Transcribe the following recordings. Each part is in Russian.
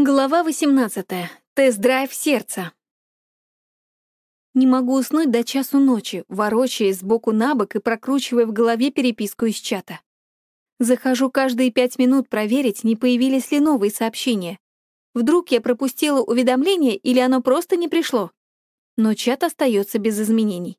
Глава 18. Тест-драйв сердца. Не могу уснуть до часу ночи, ворочаясь сбоку на бок и прокручивая в голове переписку из чата. Захожу каждые пять минут проверить, не появились ли новые сообщения. Вдруг я пропустила уведомление или оно просто не пришло. Но чат остается без изменений.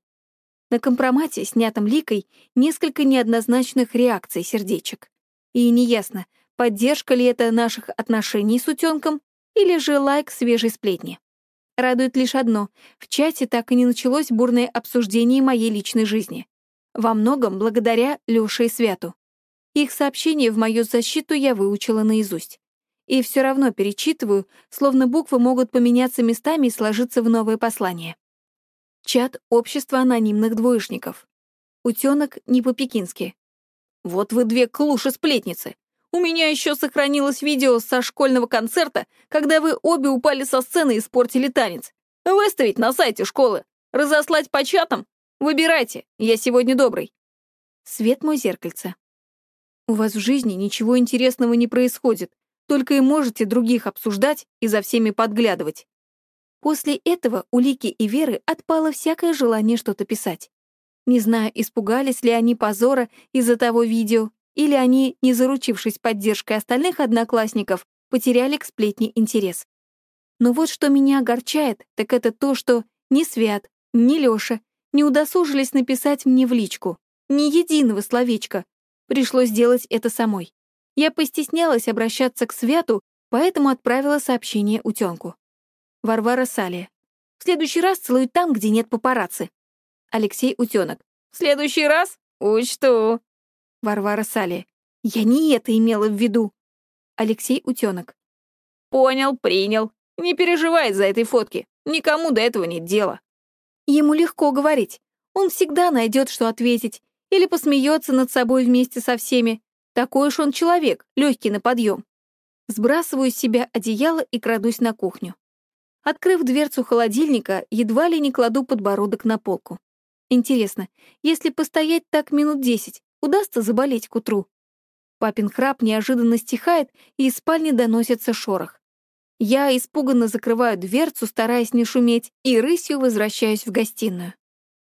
На компромате, снятом ликой, несколько неоднозначных реакций сердечек. И неясно, поддержка ли это наших отношений с утенком или же лайк свежей сплетни. Радует лишь одно — в чате так и не началось бурное обсуждение моей личной жизни. Во многом благодаря Лёше и Святу. Их сообщения в мою защиту я выучила наизусть. И все равно перечитываю, словно буквы могут поменяться местами и сложиться в новое послание. Чат общества анонимных двоечников. Утенок не по-пекински. «Вот вы две клуши-сплетницы! У меня еще сохранилось видео со школьного концерта, когда вы обе упали со сцены и испортили танец. Выставить на сайте школы, разослать по чатам. Выбирайте, я сегодня добрый. Свет мой зеркальце. У вас в жизни ничего интересного не происходит, только и можете других обсуждать и за всеми подглядывать. После этого у Лики и Веры отпало всякое желание что-то писать. Не знаю, испугались ли они позора из-за того видео или они, не заручившись поддержкой остальных одноклассников, потеряли к сплетне интерес. Но вот что меня огорчает, так это то, что ни Свят, ни Лёша не удосужились написать мне в личку. Ни единого словечка. Пришлось делать это самой. Я постеснялась обращаться к Святу, поэтому отправила сообщение утёнку. Варвара Салия. В следующий раз целуй там, где нет папарацци. Алексей Утёнок. В следующий раз? Учту. Варвара Сали. Я не это имела в виду. Алексей Утенок. Понял, принял. Не переживай за этой фотки. Никому до этого нет дела. Ему легко говорить. Он всегда найдет, что ответить, или посмеется над собой вместе со всеми. Такой уж он человек, легкий на подъем. Сбрасываю с себя одеяло и крадусь на кухню. Открыв дверцу холодильника, едва ли не кладу подбородок на полку. Интересно, если постоять так минут десять, удастся заболеть к утру. Папин храп неожиданно стихает, и из спальни доносится шорох. Я испуганно закрываю дверцу, стараясь не шуметь, и рысью возвращаюсь в гостиную.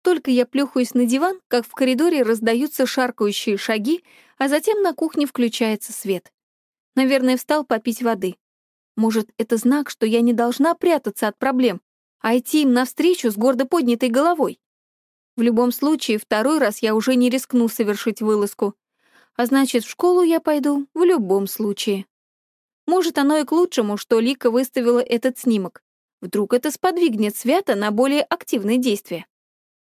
Только я плюхаюсь на диван, как в коридоре раздаются шаркающие шаги, а затем на кухне включается свет. Наверное, встал попить воды. Может, это знак, что я не должна прятаться от проблем, а идти им навстречу с гордо поднятой головой. В любом случае, второй раз я уже не рискну совершить вылазку. А значит, в школу я пойду в любом случае. Может, оно и к лучшему, что Лика выставила этот снимок. Вдруг это сподвигнет Свята на более активные действия.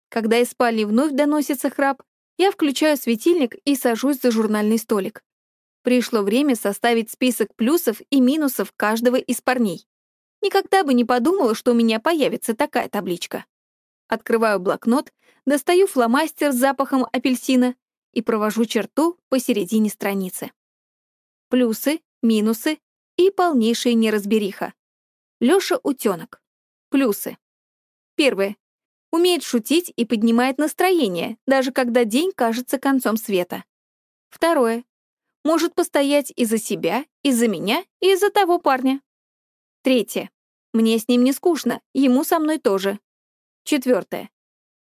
Когда из спальни вновь доносится храп, я включаю светильник и сажусь за журнальный столик. Пришло время составить список плюсов и минусов каждого из парней. Никогда бы не подумала, что у меня появится такая табличка. Открываю блокнот, достаю фломастер с запахом апельсина и провожу черту посередине страницы. Плюсы, минусы и полнейшая неразбериха. Лёша утёнок. Плюсы. Первое. Умеет шутить и поднимает настроение, даже когда день кажется концом света. Второе. Может постоять и за себя, и за меня, и за того парня. Третье. Мне с ним не скучно, ему со мной тоже. Четвертое.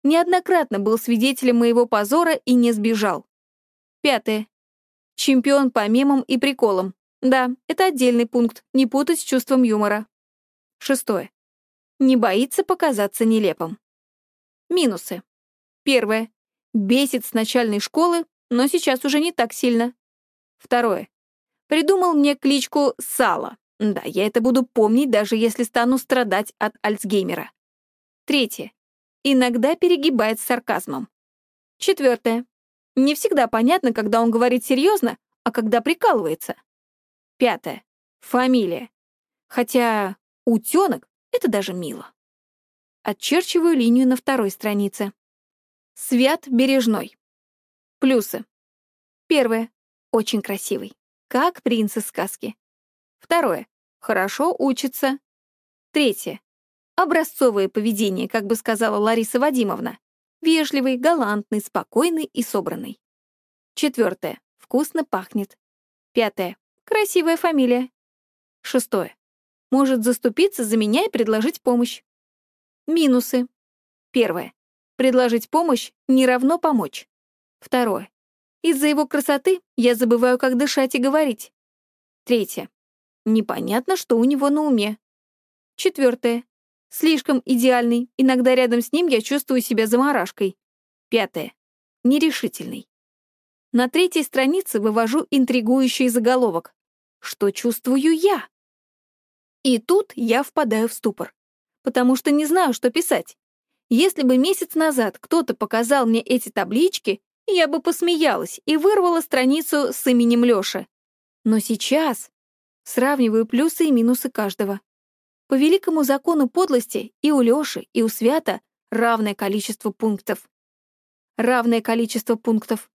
Неоднократно был свидетелем моего позора и не сбежал. Пятое. Чемпион по мемам и приколам. Да, это отдельный пункт, не путать с чувством юмора. Шестое. Не боится показаться нелепым. Минусы. Первое. Бесит с начальной школы, но сейчас уже не так сильно. Второе. Придумал мне кличку Сало. Да, я это буду помнить, даже если стану страдать от Альцгеймера. Третье. Иногда перегибает с сарказмом. Четвертое. Не всегда понятно, когда он говорит серьезно, а когда прикалывается. Пятое. Фамилия. Хотя утенок — это даже мило. Отчерчиваю линию на второй странице. Свят Бережной. Плюсы. Первое. Очень красивый. Как принц из сказки. Второе. Хорошо учится. Третье. Образцовое поведение, как бы сказала Лариса Вадимовна. Вежливый, галантный, спокойный и собранный. Четвертое. Вкусно пахнет. Пятое. Красивая фамилия. Шестое. может заступиться за меня и предложить помощь. Минусы. Первое. Предложить помощь не равно помочь. Второе. Из-за его красоты я забываю, как дышать и говорить. Третье. Непонятно, что у него на уме. Четвертое. Слишком идеальный, иногда рядом с ним я чувствую себя заморашкой. Пятое. Нерешительный. На третьей странице вывожу интригующий заголовок. Что чувствую я? И тут я впадаю в ступор, потому что не знаю, что писать. Если бы месяц назад кто-то показал мне эти таблички, я бы посмеялась и вырвала страницу с именем Лёши. Но сейчас сравниваю плюсы и минусы каждого. По великому закону подлости и у Лёши, и у Свята равное количество пунктов. Равное количество пунктов.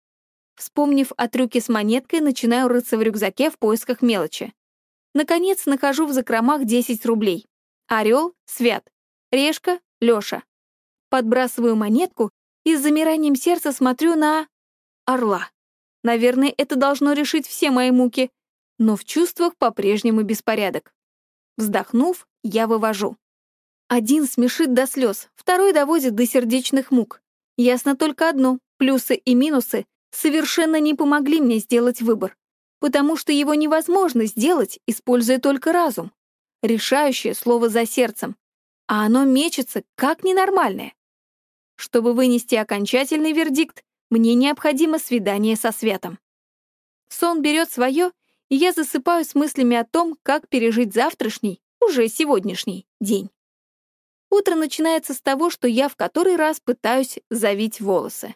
Вспомнив о трюке с монеткой, начинаю рыться в рюкзаке в поисках мелочи. Наконец нахожу в закромах 10 рублей. Орел — Свят. Решка — Лёша. Подбрасываю монетку и с замиранием сердца смотрю на... Орла. Наверное, это должно решить все мои муки, но в чувствах по-прежнему беспорядок. Вздохнув, я вывожу. Один смешит до слез, второй доводит до сердечных мук. Ясно только одно — плюсы и минусы совершенно не помогли мне сделать выбор, потому что его невозможно сделать, используя только разум. Решающее слово за сердцем, а оно мечется, как ненормальное. Чтобы вынести окончательный вердикт, мне необходимо свидание со Светом. Сон берет свое, и я засыпаю с мыслями о том, как пережить завтрашний, уже сегодняшний, день. Утро начинается с того, что я в который раз пытаюсь завить волосы.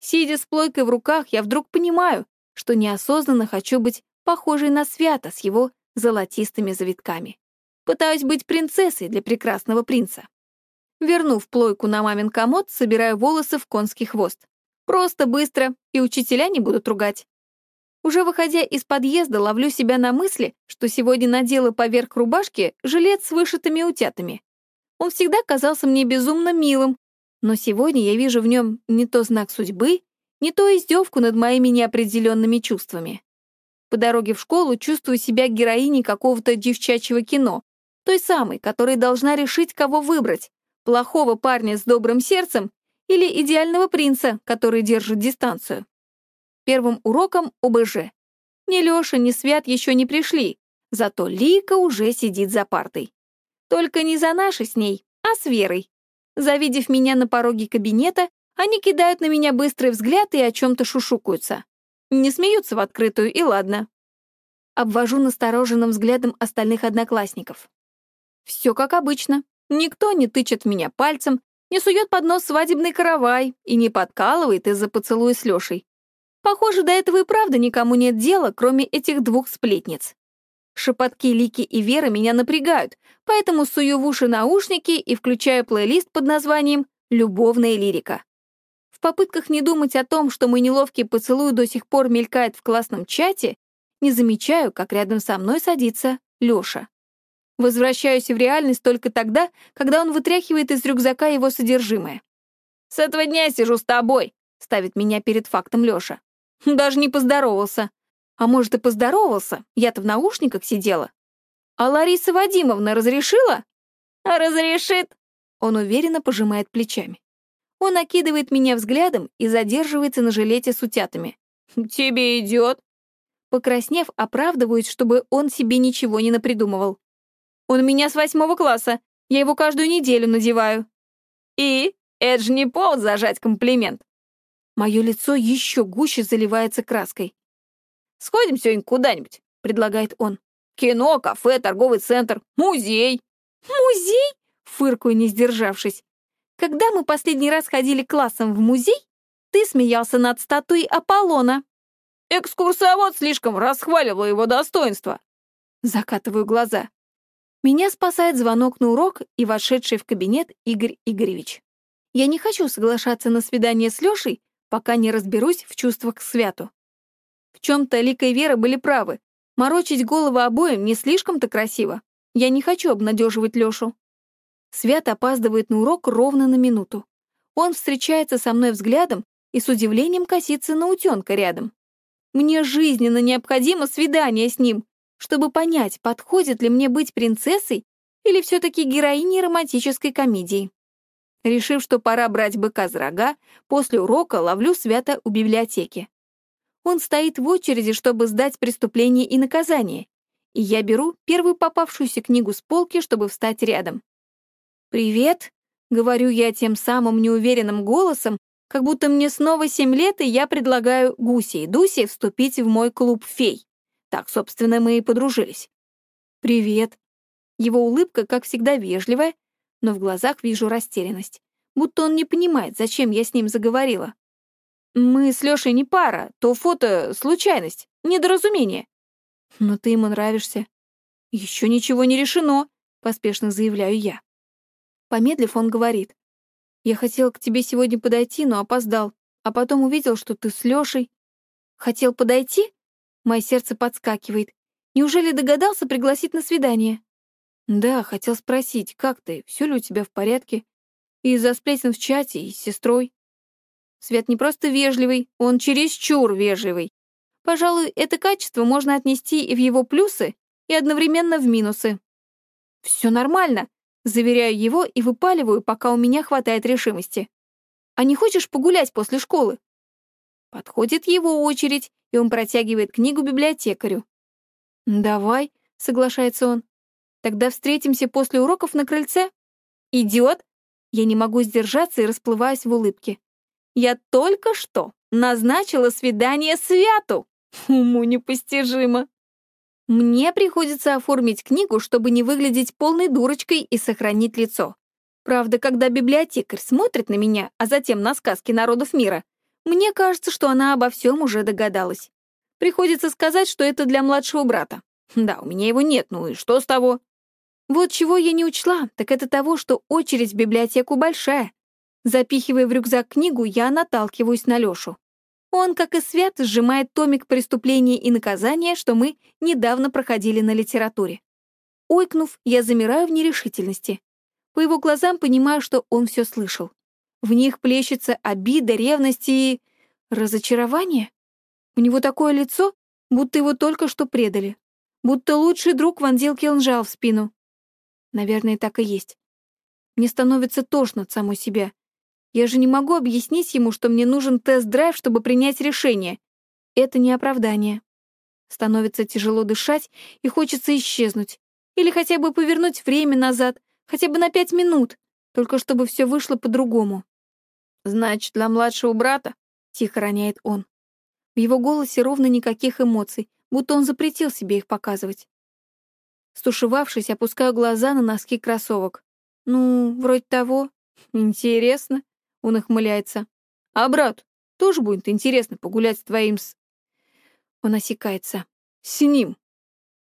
Сидя с плойкой в руках, я вдруг понимаю, что неосознанно хочу быть похожей на Свята с его золотистыми завитками. Пытаюсь быть принцессой для прекрасного принца. Вернув плойку на мамин комод, собираю волосы в конский хвост. Просто, быстро, и учителя не будут ругать. Уже выходя из подъезда, ловлю себя на мысли, что сегодня надела поверх рубашки жилет с вышитыми утятами. Он всегда казался мне безумно милым, но сегодня я вижу в нем не то знак судьбы, не то издевку над моими неопределенными чувствами. По дороге в школу чувствую себя героиней какого-то девчачьего кино, той самой, которая должна решить, кого выбрать, плохого парня с добрым сердцем или идеального принца, который держит дистанцию. Первым уроком ОБЖ. Ни Лёша, ни Свят еще не пришли, зато Лика уже сидит за партой. Только не за нашей с ней, а с Верой. Завидев меня на пороге кабинета, они кидают на меня быстрый взгляд и о чем-то шушукаются. Не смеются в открытую, и ладно. Обвожу настороженным взглядом остальных одноклассников. Все как обычно. Никто не тычет меня пальцем, не сует под нос свадебный каравай и не подкалывает из-за поцелуя с Лешей. Похоже, до этого и правда никому нет дела, кроме этих двух сплетниц. Шепотки Лики и Веры меня напрягают, поэтому сую в уши наушники и включаю плейлист под названием «Любовная лирика». В попытках не думать о том, что мой неловкий поцелуй до сих пор мелькает в классном чате, не замечаю, как рядом со мной садится Лёша. Возвращаюсь в реальность только тогда, когда он вытряхивает из рюкзака его содержимое. «С этого дня сижу с тобой», — ставит меня перед фактом Лёша. Даже не поздоровался. А может, и поздоровался? Я-то в наушниках сидела. А Лариса Вадимовна разрешила? Разрешит. Он уверенно пожимает плечами. Он окидывает меня взглядом и задерживается на жилете с утятами. «Тебе идет?» Покраснев, оправдываюсь, чтобы он себе ничего не напридумывал. «Он у меня с восьмого класса. Я его каждую неделю надеваю». «И? Это же не повод зажать комплимент. Мое лицо еще гуще заливается краской. «Сходим сегодня куда-нибудь», — предлагает он. «Кино, кафе, торговый центр, музей». «Музей?» — фыркую, не сдержавшись. «Когда мы последний раз ходили классом в музей, ты смеялся над статуей Аполлона». «Экскурсовод слишком расхваливал его достоинство». Закатываю глаза. Меня спасает звонок на урок и вошедший в кабинет Игорь Игоревич. Я не хочу соглашаться на свидание с Лешей, пока не разберусь в чувствах к святу. В чем-то Лика и Вера были правы. Морочить головы обоим не слишком-то красиво. Я не хочу обнадеживать Лешу. Свят опаздывает на урок ровно на минуту. Он встречается со мной взглядом и с удивлением косится на утенка рядом. Мне жизненно необходимо свидание с ним, чтобы понять, подходит ли мне быть принцессой или все-таки героиней романтической комедии. Решив, что пора брать быка за рога, после урока ловлю Свята у библиотеки. Он стоит в очереди, чтобы сдать преступление и наказание, и я беру первую попавшуюся книгу с полки, чтобы встать рядом. «Привет», — говорю я тем самым неуверенным голосом, как будто мне снова семь лет, и я предлагаю Гусе и Дусе вступить в мой клуб фей. Так, собственно, мы и подружились. «Привет». Его улыбка, как всегда, вежливая, но в глазах вижу растерянность. Будто он не понимает, зачем я с ним заговорила. «Мы с Лёшей не пара, то фото — случайность, недоразумение». «Но ты ему нравишься». «Еще ничего не решено», — поспешно заявляю я. Помедлив, он говорит. «Я хотел к тебе сегодня подойти, но опоздал, а потом увидел, что ты с Лёшей». «Хотел подойти?» Мое сердце подскакивает. Неужели догадался пригласить на свидание? Да, хотел спросить, как ты, все ли у тебя в порядке? И из-за сплетен в чате, и с сестрой. Свет не просто вежливый, он чересчур вежливый. Пожалуй, это качество можно отнести и в его плюсы, и одновременно в минусы. Все нормально, заверяю его и выпаливаю, пока у меня хватает решимости. А не хочешь погулять после школы? Подходит его очередь, и он протягивает книгу библиотекарю. «Давай», — соглашается он. «Тогда встретимся после уроков на крыльце». «Идиот!» Я не могу сдержаться и расплываюсь в улыбке. «Я только что назначила свидание Святу!» Уму непостижимо. Мне приходится оформить книгу, чтобы не выглядеть полной дурочкой и сохранить лицо. Правда, когда библиотекарь смотрит на меня, а затем на сказки народов мира, мне кажется, что она обо всем уже догадалась. Приходится сказать, что это для младшего брата. Да, у меня его нет, ну и что с того? Вот чего я не учла, так это того, что очередь в библиотеку большая. Запихивая в рюкзак книгу, я наталкиваюсь на Лёшу. Он, как и Свят, сжимает томик «Преступления и наказания», что мы недавно проходили на литературе. Ойкнув, я замираю в нерешительности. По его глазам понимаю, что он все слышал. В них плещется обида, ревность и... разочарование. У него такое лицо, будто его только что предали. Будто лучший друг вонзил кинжал в спину. Наверное, так и есть. Мне становится тошно от самой себя. Я же не могу объяснить ему, что мне нужен тест-драйв, чтобы принять решение. Это не оправдание. Становится тяжело дышать, и хочется исчезнуть. Или хотя бы повернуть время назад, хотя бы на пять минут, только чтобы все вышло по-другому. «Значит, для младшего брата?» — тихо роняет он. В его голосе ровно никаких эмоций, будто он запретил себе их показывать. Стушевавшись, опускаю глаза на носки кроссовок. «Ну, вроде того. Интересно», — он ухмыляется. «А брат, тоже будет интересно погулять с твоим с...» Он осекается. «С ним».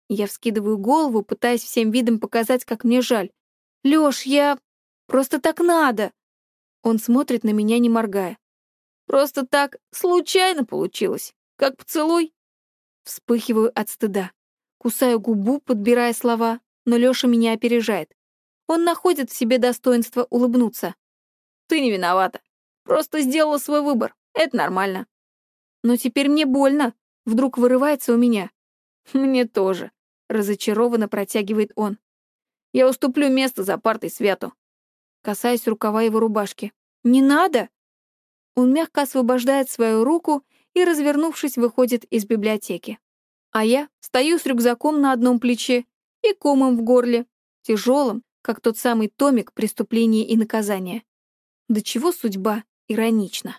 Я вскидываю голову, пытаясь всем видом показать, как мне жаль. «Лёш, я... Просто так надо!» Он смотрит на меня, не моргая. Просто так случайно получилось, как поцелуй. Вспыхиваю от стыда. Кусаю губу, подбирая слова, но Лёша меня опережает. Он находит в себе достоинство улыбнуться. Ты не виновата. Просто сделала свой выбор. Это нормально. Но теперь мне больно. Вдруг вырывается у меня. Мне тоже. Разочарованно протягивает он. Я уступлю место за партой Свету касаясь рукава его рубашки. «Не надо!» Он мягко освобождает свою руку и, развернувшись, выходит из библиотеки. А я стою с рюкзаком на одном плече и комом в горле, тяжелым, как тот самый томик преступления и наказания. До чего судьба иронична.